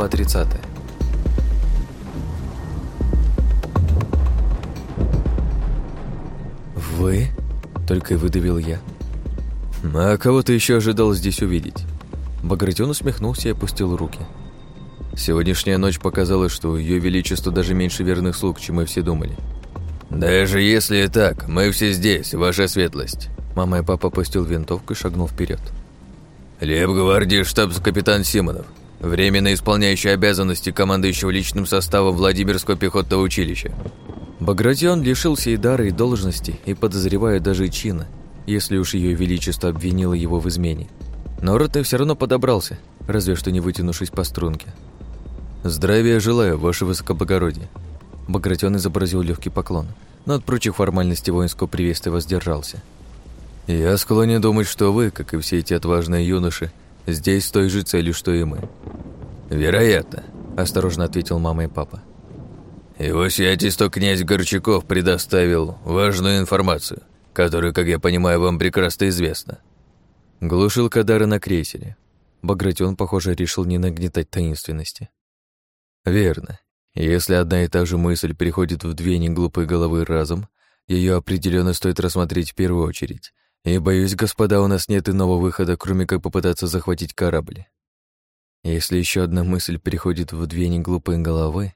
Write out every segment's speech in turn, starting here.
Глава 30. «Вы?» — только и выдавил я. «А кого ты еще ожидал здесь увидеть?» Багратион усмехнулся и опустил руки. Сегодняшняя ночь показала, что Ее Величество даже меньше верных слуг, чем мы все думали. «Даже если и так, мы все здесь, ваша светлость!» Мама и папа опустил винтовку и шагнул вперед. «Лейб-гвардии штабс-капитан Симонов, временно исполняющий обязанности командующего личным составом Владимирского пехотного училища». Багратион лишился и дара, и должности, и подозревая даже чина, если уж Ее Величество обвинило его в измене. Но Ротный все равно подобрался, разве что не вытянувшись по струнке. «Здравия желаю, ваше высокоблагородие». Багратион изобразил легкий поклон, но от прочих формальностей воинского приветствия воздержался. «Я склонен думать, что вы, как и все эти отважные юноши, здесь с той же целью, что и мы». «Вероятно», – осторожно ответил мама и папа. «Его сиятельство князь Горчаков предоставил важную информацию, которую, как я понимаю, вам прекрасно известна». Глушил Кадара на крейсере. Багратион, похоже, решил не нагнетать таинственности. Верно. Если одна и та же мысль переходит в две неглупые головы разом, ее определенно стоит рассмотреть в первую очередь. И, боюсь, господа, у нас нет иного выхода, кроме как попытаться захватить корабль. Если еще одна мысль переходит в две неглупые головы...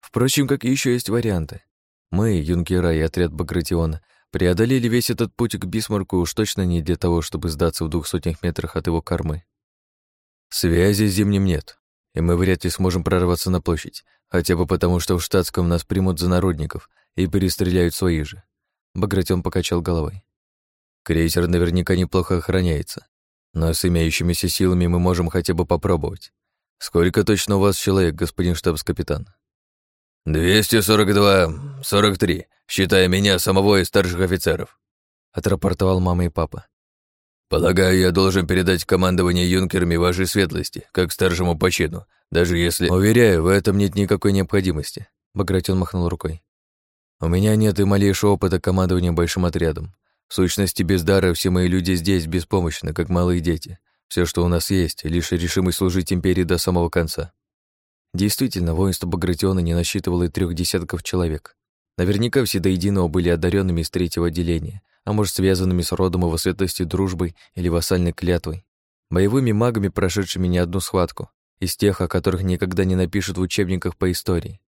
Впрочем, как еще есть варианты. Мы, юнкера и отряд Багратиона, преодолели весь этот путь к Бисмарку уж точно не для того, чтобы сдаться в двух сотнях метрах от его кормы. Связи с зимним нет, и мы вряд ли сможем прорваться на площадь, хотя бы потому, что в штатском нас примут за народников и перестреляют свои же. Багратион покачал головой. Крейсер наверняка неплохо охраняется, но с имеющимися силами мы можем хотя бы попробовать. Сколько точно у вас человек, господин штабс-капитан? «242-43, считая меня самого и старших офицеров», — отрапортовал мама и папа. «Полагаю, я должен передать командование юнкерами вашей светлости, как старшему по чину, даже если...» «Уверяю, в этом нет никакой необходимости», — Багратион махнул рукой. «У меня нет и малейшего опыта командования большим отрядом. В сущности, без дара все мои люди здесь беспомощны, как малые дети. Все, что у нас есть, лишь решимость служить империи до самого конца». Действительно, воинство Багратиона не насчитывало и трех десятков человек. Наверняка все до единого были одаренными из третьего отделения, а может, связанными с родом его светлости дружбой или вассальной клятвой. Боевыми магами, прошедшими не одну схватку, из тех, о которых никогда не напишут в учебниках по истории.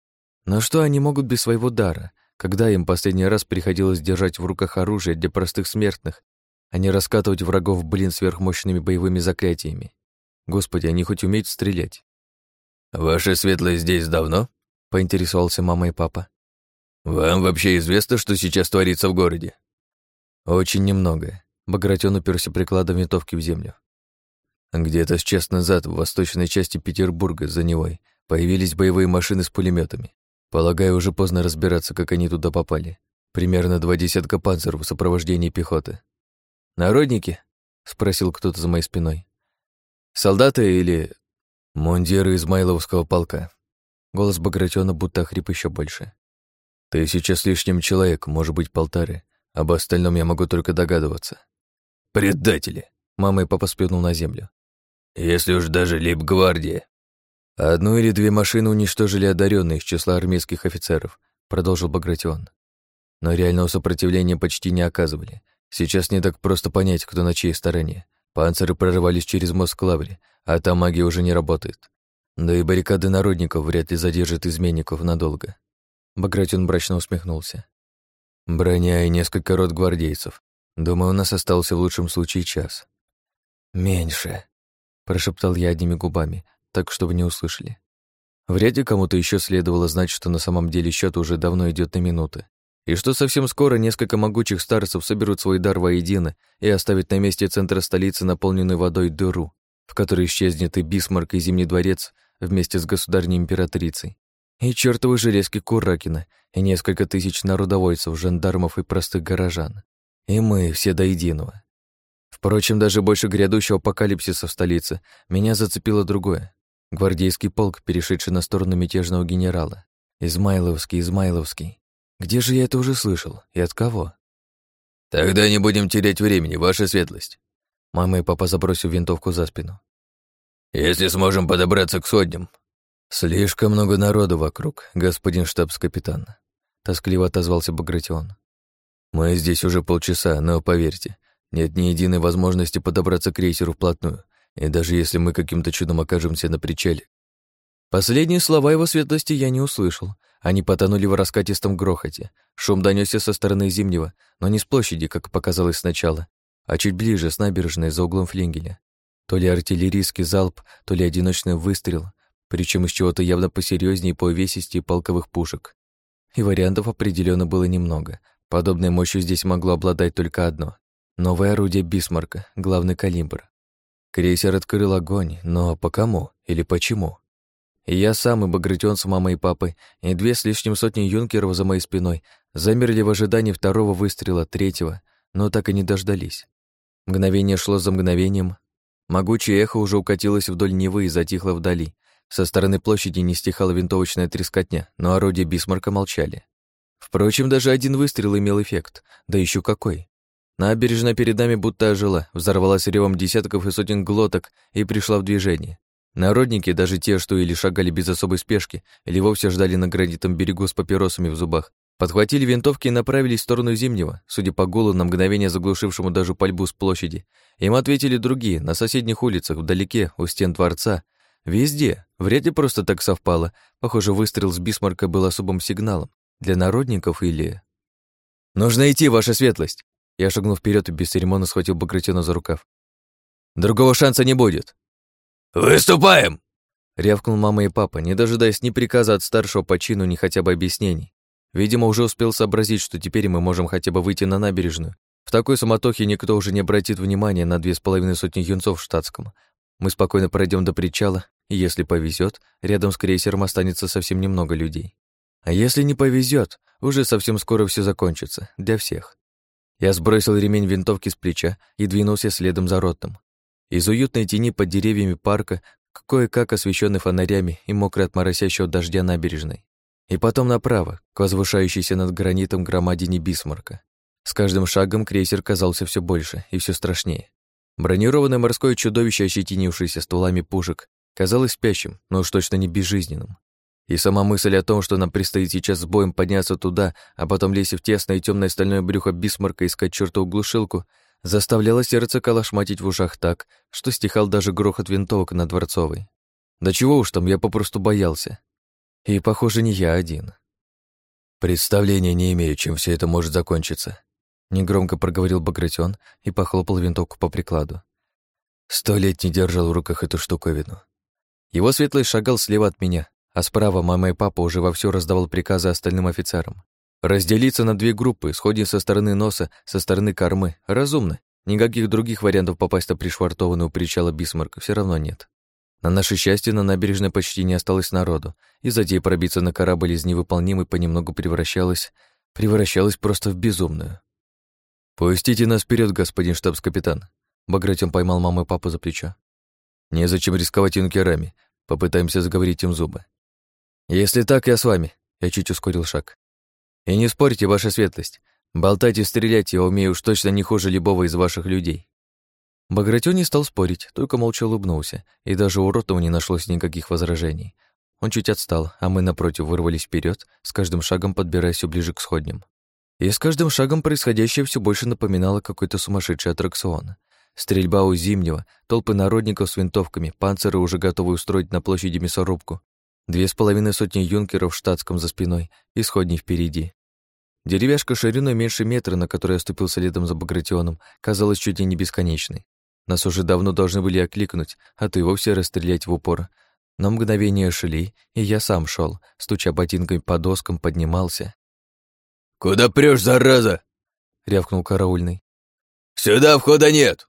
Но что они могут без своего дара, когда им последний раз приходилось держать в руках оружие для простых смертных, а не раскатывать врагов, блин, сверхмощными боевыми заклятиями? Господи, они хоть умеют стрелять? «Ваша светлость здесь давно?» — поинтересовался мама и папа. «Вам вообще известно, что сейчас творится в городе?» Очень немного. Багратион уперся прикладом винтовки в землю. Где-то с час назад в восточной части Петербурга за Невой появились боевые машины с пулеметами. Полагаю, уже поздно разбираться, как они туда попали. Примерно два десятка панциров в сопровождении пехоты. «Народники?» — спросил кто-то за моей спиной. «Солдаты или...» «Мундиры Измайловского полка». Голос Багратиона будто охрип еще больше. «Тысяча с лишним человек, может быть, полторы. Об остальном я могу только догадываться. Предатели! Мама и папа сплюнул на землю. Если уж даже лейб-гвардия. Одну или две машины уничтожили одаренные из числа армейских офицеров, продолжил Багратион. Но реального сопротивления почти не оказывали. Сейчас не так просто понять, кто на чьей стороне. Панциры прорывались через мост к Лавре, а там магия уже не работает. Да и баррикады народников вряд ли задержат изменников надолго. Багратион брачно усмехнулся. Броня и несколько рот гвардейцев. Думаю, у нас остался в лучшем случае час. «Меньше», — прошептал я одними губами, так, чтобы не услышали. Вряд ли кому-то еще следовало знать, что на самом деле счет уже давно идет на минуты, и что совсем скоро несколько могучих старцев соберут свой дар воедино и оставят на месте центра столицы наполненную водой дыру, в которой исчезнет и Бисмарк, и Зимний дворец вместе с государней императрицей, и чертовы железки Куракина, и несколько тысяч народовольцев, жандармов и простых горожан. И мы все до единого. Впрочем, даже больше грядущего апокалипсиса в столице меня зацепило другое. Гвардейский полк, перешедший на сторону мятежного генерала. Измайловский, Измайловский. Где же я это уже слышал? И от кого? «Тогда не будем терять времени, ваша светлость». Мама и папа забросил винтовку за спину. «Если сможем подобраться к сотням, «Слишком много народу вокруг, господин штабс-капитан», — тоскливо отозвался Багратион. «Мы здесь уже полчаса, но, поверьте, нет ни единой возможности подобраться к крейсеру вплотную, и даже если мы каким-то чудом окажемся на причале». Последние слова его светлости я не услышал. Они потонули в раскатистом грохоте. Шум донесся со стороны Зимнего, но не с площади, как показалось сначала, а чуть ближе, с набережной, за углом флингеля. То ли артиллерийский залп, то ли одиночный выстрел, причем из чего-то явно посерьезнее по увесистее полковых пушек. И вариантов определенно было немного. Подобной мощью здесь могло обладать только одно — новое орудие Бисмарка, главный калибр. Крейсер открыл огонь, но по кому или почему? Я сам, и Багратион с мамой и папой, и две с лишним сотни юнкеров за моей спиной замерли в ожидании второго выстрела, третьего, но так и не дождались. Мгновение шло за мгновением. Могучее эхо уже укатилось вдоль Невы и затихло вдали, со стороны площади не стихала винтовочная трескотня, но орудия Бисмарка молчали. Впрочем, даже один выстрел имел эффект, да еще какой. Набережная перед нами будто ожила, взорвалась ревом десятков и сотен глоток и пришла в движение. Народники, даже те, что или шагали без особой спешки, или вовсе ждали на гранитном берегу с папиросами в зубах, подхватили винтовки и направились в сторону Зимнего, судя по гулу на мгновение заглушившему даже пальбу с площади. Им ответили другие, на соседних улицах, вдалеке, у стен дворца, Везде. Вряд ли просто так совпало. Похоже, выстрел с Бисмарка был особым сигналом. Для народников или... «Нужно идти, ваша светлость!» Я шагнул вперед и без церемонно схватил Багратиона за рукав. «Другого шанса не будет!» «Выступаем!» Рявкнул мама и папа, не дожидаясь ни приказа от старшего по чину, ни хотя бы объяснений. Видимо, уже успел сообразить, что теперь мы можем хотя бы выйти на набережную. В такой суматохе никто уже не обратит внимания на две с половиной сотни юнцов в штатском. Мы спокойно пройдем до причала, и если повезет, рядом с крейсером останется совсем немного людей. А если не повезет, уже совсем скоро все закончится, для всех. Я сбросил ремень винтовки с плеча и двинулся следом за ротом. Из уютной тени под деревьями парка, кое-как освещенный фонарями и мокрой от моросящего дождя набережной. И потом направо, к возвышающейся над гранитом громадине Бисмарка. С каждым шагом крейсер казался все больше и все страшнее. Бронированное морское чудовище, ощетинившееся стволами пушек, казалось спящим, но уж точно не безжизненным. И сама мысль о том, что нам предстоит сейчас с боем подняться туда, а потом лезть в тесное и темное стальное брюхо Бисмарка искать чертову глушилку, заставляла сердце калашматить в ушах так, что стихал даже грохот винтовок на Дворцовой. Да чего уж там, я попросту боялся. И, похоже, не я один. Представления не имею, чем все это может закончиться. Негромко проговорил Багратион и похлопал винтовку по прикладу. Сто лет не держал в руках эту штуковину. Его светлость шагал слева от меня, а справа мама и папа уже вовсю раздавал приказы остальным офицерам. Разделиться на две группы, сходить со стороны носа, со стороны кормы. Разумно. Никаких других вариантов попасть на пришвартованную причала Бисмарка все равно нет. На наше счастье, на набережной почти не осталось народу, и затея пробиться на корабль из невыполнимой понемногу превращалась... превращалась просто в безумную. «Пустите нас вперед, господин штабс-капитан!» Багратион поймал маму и папу за плечо. «Незачем рисковать юнкерами. Попытаемся заговорить им зубы». «Если так, я с вами», — я чуть ускорил шаг. «И не спорьте, ваша светлость. Болтать и стрелять я умею уж точно не хуже любого из ваших людей». Багратион не стал спорить, только молча улыбнулся, и даже у Ротова не нашлось никаких возражений. Он чуть отстал, а мы, напротив, вырвались вперед, с каждым шагом подбираясь все ближе к сходням. И с каждым шагом происходящее все больше напоминало какой-то сумасшедший аттракцион. Стрельба у Зимнего, толпы народников с винтовками, панциры уже готовы устроить на площади мясорубку, две с половиной сотни юнкеров в штатском за спиной и сходней впереди. Деревяшка шириной меньше метра, на которой я ступил следом за Багратионом, казалась чуть ли не бесконечной. Нас уже давно должны были окликнуть, а то и вовсе расстрелять в упор. На мгновение шли, и я сам шел, стуча ботинками по доскам, поднимался, «Куда прешь, зараза?» — рявкнул караульный. «Сюда входа нет!»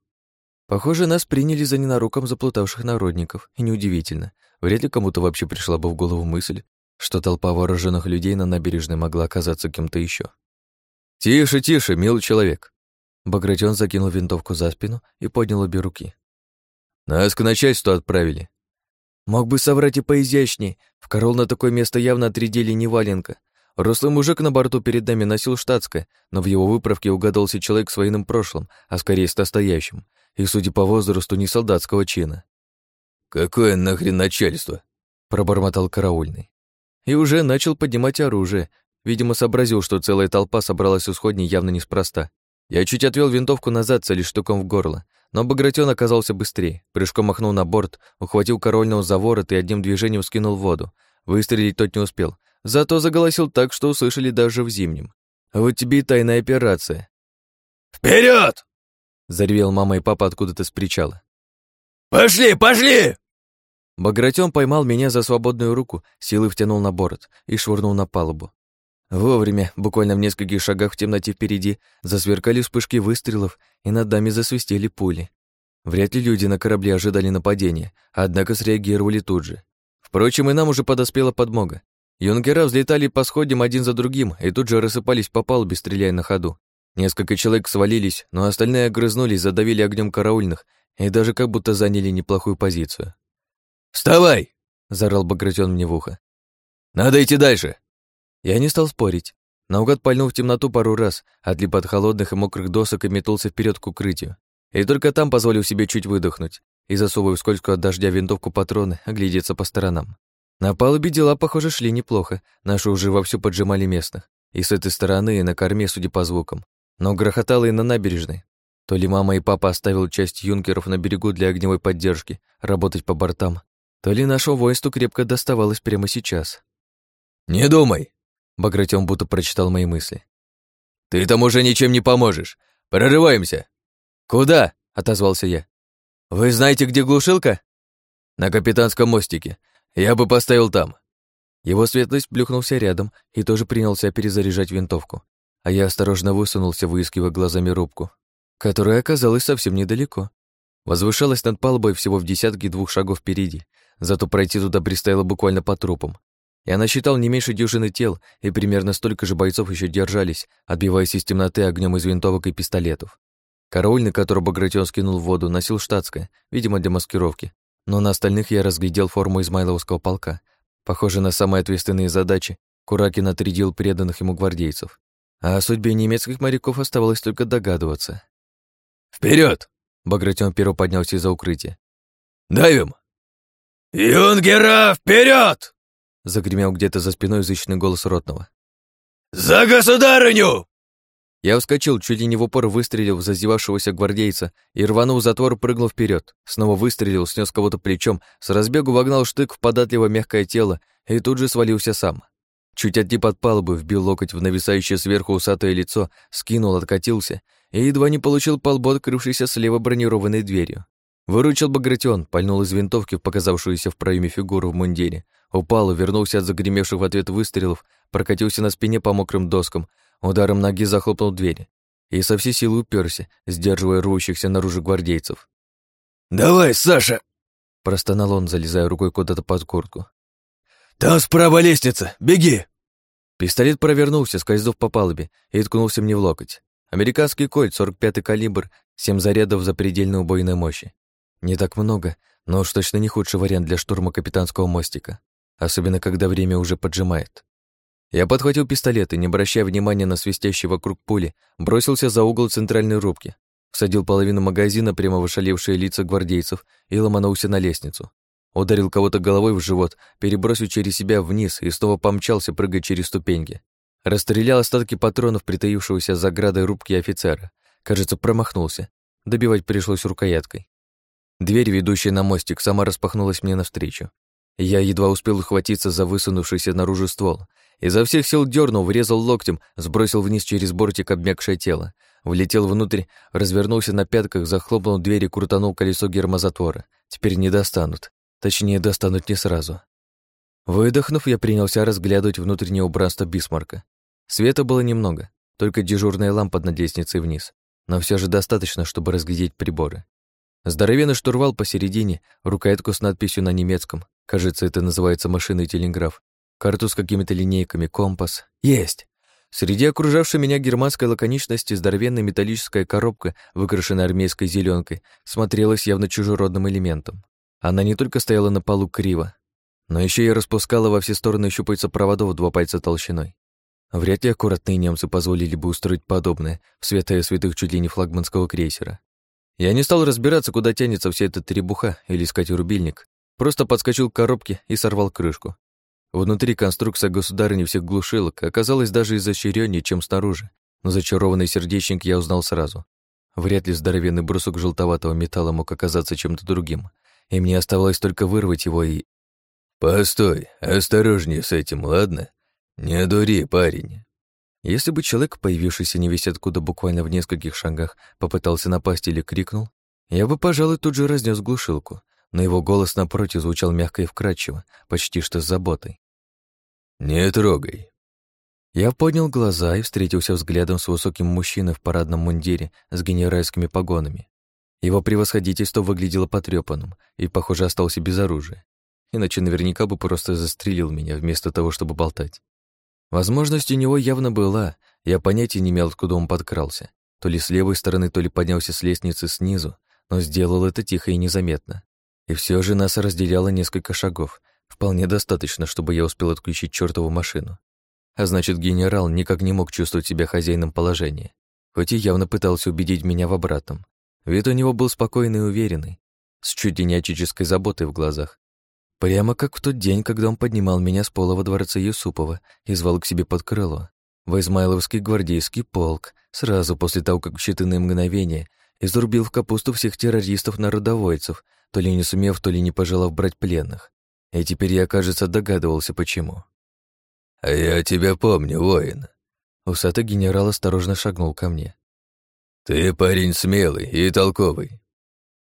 Похоже, нас приняли за ненароком заплутавших народников, и неудивительно. Вряд ли кому-то вообще пришла бы в голову мысль, что толпа вооруженных людей на набережной могла оказаться кем-то еще. «Тише, тише, милый человек!» Багратион закинул винтовку за спину и поднял обе руки. «Нас к начальству отправили». «Мог бы соврать и поизящней. В Корол на такое место явно отрядили не валенка. Рослый мужик на борту перед нами носил штатское, но в его выправке угадался человек с военным прошлым, а скорее с настоящим, и, судя по возрасту, не солдатского чина. «Какое нахрен начальство?» пробормотал караульный. И уже начал поднимать оружие. Видимо, сообразил, что целая толпа собралась у сходней явно неспроста. Я чуть отвел винтовку назад, целясь штуком в горло, но Багратион оказался быстрее. Прыжком махнул на борт, ухватил корольного за ворот и одним движением скинул в воду. Выстрелить тот не успел, зато заголосил так, что услышали даже в зимнем. А вот тебе и тайная операция. Вперед! Заревел мама и папа откуда-то с причала. «Пошли, пошли!» Багратион поймал меня за свободную руку, силой втянул на борт и швырнул на палубу. Вовремя, буквально в нескольких шагах в темноте впереди, засверкали вспышки выстрелов, и над нами засвистели пули. Вряд ли люди на корабле ожидали нападения, однако среагировали тут же. Впрочем, и нам уже подоспела подмога. Юнкера взлетали по сходям один за другим и тут же рассыпались по палубе, стреляя на ходу. Несколько человек свалились, но остальные огрызнулись, задавили огнем караульных и даже как будто заняли неплохую позицию. «Вставай!» — заорал Багратион мне в ухо. «Надо идти дальше!» Я не стал спорить. Наугад пальнул в темноту пару раз, отлип от холодных и мокрых досок и метнулся вперед к укрытию. И только там позволил себе чуть выдохнуть и, засовывая в скользкую от дождя винтовку патроны, оглядеться по сторонам. На палубе дела, похоже, шли неплохо. Наши уже вовсю поджимали местных. И с этой стороны, и на корме, судя по звукам. Но грохотало и на набережной. То ли мама и папа оставил часть юнкеров на берегу для огневой поддержки, работать по бортам, то ли нашему воинству крепко доставалось прямо сейчас. «Не думай!» Багратион будто прочитал мои мысли. «Ты там уже ничем не поможешь. Прорываемся!» «Куда?» — отозвался я. «Вы знаете, где глушилка?» «На капитанском мостике. Я бы поставил там». Его светлость плюхнулся рядом и тоже принялся перезаряжать винтовку, а я осторожно высунулся, выискивая глазами рубку которая оказалась совсем недалеко. Возвышалась над палубой всего в десятке двух шагов впереди, зато пройти туда пристояло буквально по трупам. Я насчитал не меньше дюжины тел, и примерно столько же бойцов еще держались, отбиваясь из темноты огнем из винтовок и пистолетов. Караульный, которого Багратион скинул в воду, носил штатское, видимо, для маскировки, но на остальных я разглядел форму Измайловского полка. Похоже на самые ответственные задачи, Куракин отрядил преданных ему гвардейцев. А о судьбе немецких моряков оставалось только догадываться. Вперед! Багратион перо поднялся из-за укрытия. «Давим!» «Юнгера, вперед! Загремел где-то за спиной язычный голос ротного. «За государыню!» Я вскочил, чуть ли не в упор выстрелил в зазевавшегося гвардейца и, рванув затвор, прыгнул вперед. Снова выстрелил, снес кого-то плечом, с разбегу вогнал штык в податливо мягкое тело и тут же свалился сам. Чуть отлип от палубы, вбил локоть в нависающее сверху усатое лицо, скинул, откатился и едва не получил по лбу открывшейся слева бронированной дверью. Выручил Багратион, пальнул из винтовки в показавшуюся в проеме фигуру в мундире, упал, вернулся от загремевших в ответ выстрелов, прокатился на спине по мокрым доскам, ударом ноги захлопнул дверь и со всей силы уперся, сдерживая рвущихся наружу гвардейцев. «Давай, Саша!» — простонал он, залезая рукой куда-то под куртку. «Там справа лестница! Беги!» Пистолет провернулся, скользнув по палубе, и ткнулся мне в локоть. Американский кольт, 45-й калибр, 7 зарядов за предельной убойной мощи. Не так много, но уж точно не худший вариант для штурма капитанского мостика, особенно когда время уже поджимает. Я подхватил пистолет и, не обращая внимания на свистящие вокруг пули, бросился за угол центральной рубки, всадил половину магазина прямо в ошалевшие лица гвардейцев и ломанулся на лестницу. Ударил кого-то головой в живот, перебросил через себя вниз и снова помчался, прыгая через ступеньки. Расстрелял остатки патронов притаившегося за градой рубки офицера. Кажется, промахнулся. Добивать пришлось рукояткой. Дверь, ведущая на мостик, сама распахнулась мне навстречу. Я едва успел ухватиться за высунувшийся наружу ствол. Изо всех сил дернул, врезал локтем, сбросил вниз через бортик обмякшее тело. Влетел внутрь, развернулся на пятках, захлопнул дверь и крутанул колесо гермозатвора. Теперь не достанут. Точнее, достанут не сразу. Выдохнув, я принялся разглядывать внутреннее убранство Бисмарка. Света было немного, только дежурная лампа над лестницей вниз, но все же достаточно, чтобы разглядеть приборы. Здоровенный штурвал посередине, рукоятку с надписью на немецком, кажется, это называется машинный телеграф, карту с какими-то линейками, компас. Есть! Среди окружавшей меня германской лаконичности здоровенная металлическая коробка, выкрашенная армейской зеленкой, смотрелась явно чужеродным элементом. Она не только стояла на полу криво, но еще и распускала во все стороны щупальца проводов два пальца толщиной. Вряд ли аккуратные немцы позволили бы устроить подобное в святая святых чуть ли не флагманского крейсера. Я не стал разбираться, куда тянется вся эта требуха или искать рубильник. просто подскочил к коробке и сорвал крышку. Внутри конструкция государыни всех глушилок оказалась даже изощреннее, чем снаружи, но зачарованный сердечник я узнал сразу. Вряд ли здоровенный брусок желтоватого металла мог оказаться чем-то другим, и мне оставалось только вырвать его и... «Постой, осторожнее с этим, ладно? Не дури, парень». Если бы человек, появившийся не весь откуда буквально в нескольких шагах, попытался напасть или крикнул, я бы, пожалуй, тут же разнес глушилку, но его голос напротив звучал мягко и вкрадчиво, почти что с заботой. «Не трогай». Я поднял глаза и встретился взглядом с высоким мужчиной в парадном мундире с генеральскими погонами. Его превосходительство выглядело потрепанным и, похоже, остался без оружия. Иначе наверняка бы просто застрелил меня вместо того, чтобы болтать. Возможность у него явно была, я понятия не имел, откуда он подкрался. То ли с левой стороны, то ли поднялся с лестницы снизу, но сделал это тихо и незаметно. И все же нас разделяло несколько шагов. Вполне достаточно, чтобы я успел отключить чертову машину. А значит, генерал никак не мог чувствовать себя хозяином положения, хоть и явно пытался убедить меня в обратном. Вид у него был спокойный и уверенный, с чуть ли не отеческой заботой в глазах. Прямо как в тот день, когда он поднимал меня с пола во дворце Юсупова и звал к себе под крыло. В Измайловский гвардейский полк, сразу после того, как в считанные мгновения изрубил в капусту всех террористов-народовольцев, то ли не сумев, то ли не пожелав брать пленных. И теперь я, кажется, догадывался, почему. «А я тебя помню, воин». Усатый генерал осторожно шагнул ко мне. «Ты парень смелый и толковый».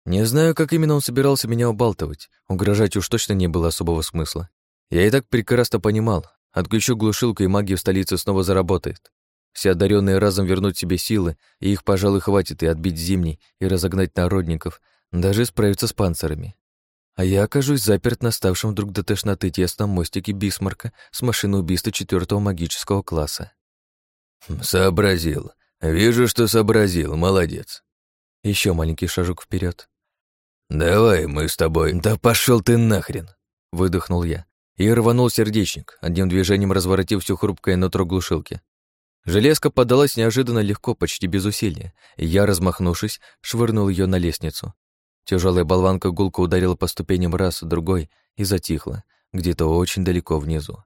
Не знаю, как именно он собирался меня убалтывать. Угрожать уж точно не было особого смысла. Я и так прекрасно понимал. Отключу глушилку, и магия в столице снова заработает. Все одаренные разом вернут себе силы, и их, пожалуй, хватит и отбить зимний, и разогнать народников, даже справиться с панцирами. А я окажусь заперт на ставшем вдруг до тошноты тесном мостике Бисмарка с машиной убийства четвертого магического класса. «Сообразил. Вижу, что сообразил. Молодец». Еще маленький шажок вперед. «Давай мы с тобой...» «Да пошел ты нахрен!» — выдохнул я. И рванул сердечник, одним движением разворотив всю хрупкое нутро глушилки. Железка подалась неожиданно легко, почти без усилия, и я, размахнувшись, швырнул ее на лестницу. Тяжелая болванка гулко ударила по ступеням раз, другой и затихла, где-то очень далеко внизу.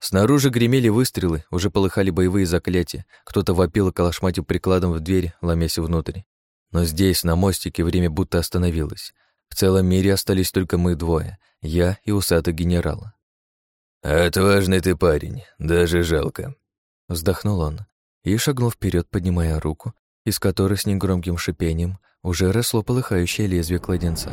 Снаружи гремели выстрелы, уже полыхали боевые заклятия, кто-то вопил и калашматил прикладом в дверь, ломясь внутрь. Но здесь, на мостике, время будто остановилось. В целом мире остались только мы двое, я и усатый генерал. «Отважный ты парень, даже жалко», Вздохнул он и шагнул вперед, поднимая руку, из которой с негромким шипением уже росло полыхающее лезвие кладенца.